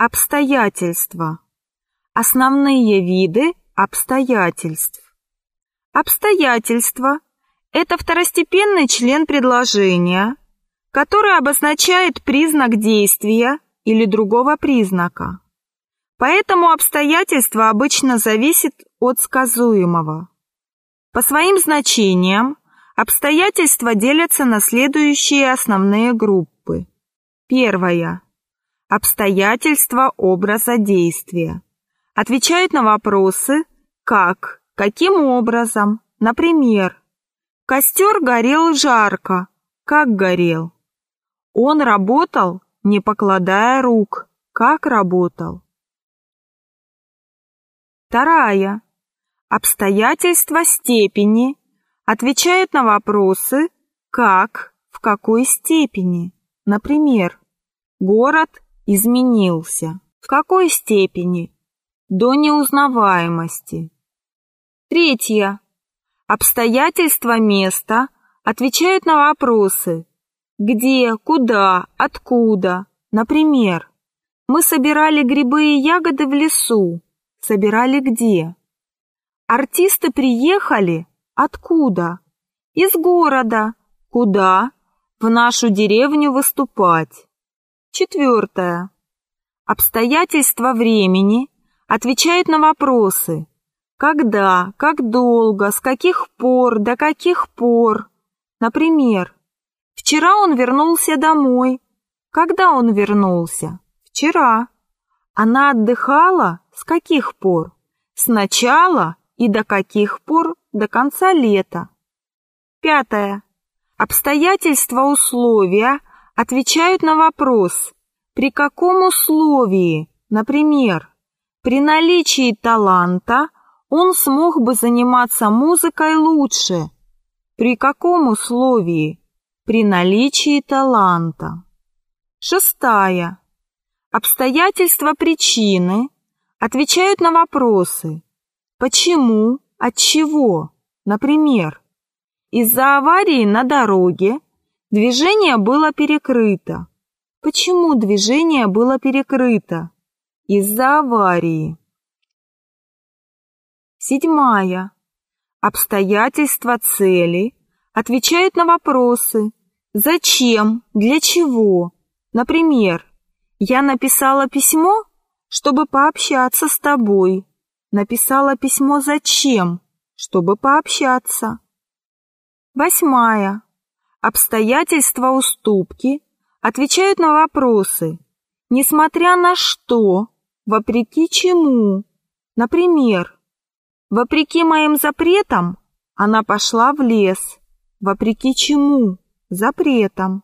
Обстоятельства. Основные виды обстоятельств. Обстоятельства – это второстепенный член предложения, который обозначает признак действия или другого признака. Поэтому обстоятельства обычно зависят от сказуемого. По своим значениям обстоятельства делятся на следующие основные группы. Первая. Обстоятельства образа действия. Отвечают на вопросы «как», «каким образом», например, «Костер горел жарко», «как горел». Он работал, не покладая рук, как работал. Вторая. Обстоятельства степени отвечают на вопросы «как», «в какой степени». Например, город изменился. В какой степени? До неузнаваемости. Третье. Обстоятельства места отвечают на вопросы где, куда, откуда. Например, мы собирали грибы и ягоды в лесу. Собирали где? Артисты приехали откуда? Из города. Куда? В нашу деревню выступать. Четвертое. Обстоятельства времени отвечают на вопросы. Когда, как долго, с каких пор, до каких пор. Например, вчера он вернулся домой. Когда он вернулся? Вчера. Она отдыхала с каких пор? С начала и до каких пор? До конца лета. Пятое. Обстоятельства условия отвечают на вопрос, при каком условии, например, при наличии таланта он смог бы заниматься музыкой лучше. При каком условии? При наличии таланта. Шестая. Обстоятельства причины отвечают на вопросы «почему?», «от чего?». Например, из-за аварии на дороге движение было перекрыто. Почему движение было перекрыто? Из-за аварии. Седьмая. Обстоятельства цели отвечают на вопросы «Зачем?», «Для чего?». Например, «Я написала письмо, чтобы пообщаться с тобой». Написала письмо «Зачем?», чтобы пообщаться. Восьмая. Обстоятельства уступки отвечают на вопросы «Несмотря на что?», «Вопреки чему?». Например, Вопреки моим запретам она пошла в лес. Вопреки чему? Запретам.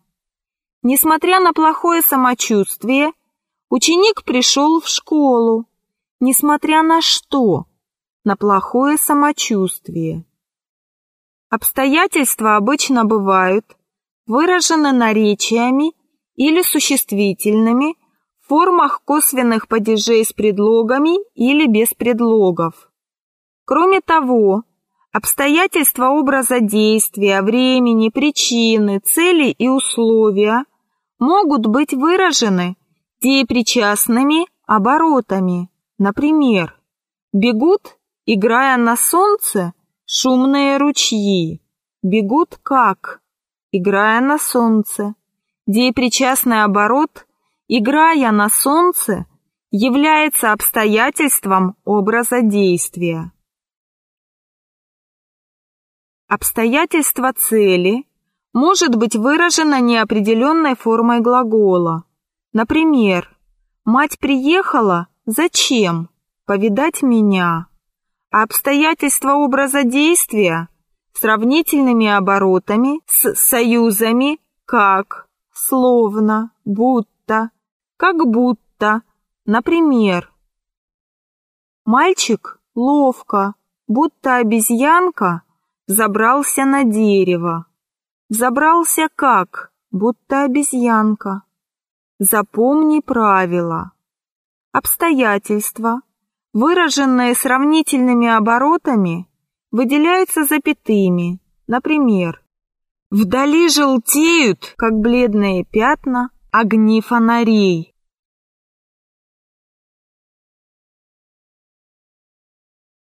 Несмотря на плохое самочувствие, ученик пришел в школу. Несмотря на что? На плохое самочувствие. Обстоятельства обычно бывают выражены наречиями или существительными в формах косвенных падежей с предлогами или без предлогов. Кроме того, обстоятельства образа действия, времени, причины, цели и условия могут быть выражены деепричастными оборотами. Например, бегут, играя на солнце, шумные ручьи. Бегут как? Играя на солнце. Деепричастный оборот, играя на солнце, является обстоятельством образа действия. Обстоятельство цели может быть выражено неопределенной формой глагола. Например, «Мать приехала? Зачем? Повидать меня». А обстоятельства образа действия сравнительными оборотами с союзами как, словно, будто, как будто. Например, «Мальчик ловко, будто обезьянка Забрался на дерево. Забрался как, будто обезьянка. Запомни правила. Обстоятельства, выраженные сравнительными оборотами, выделяются запятыми. Например, вдали желтеют, как бледные пятна, огни фонарей.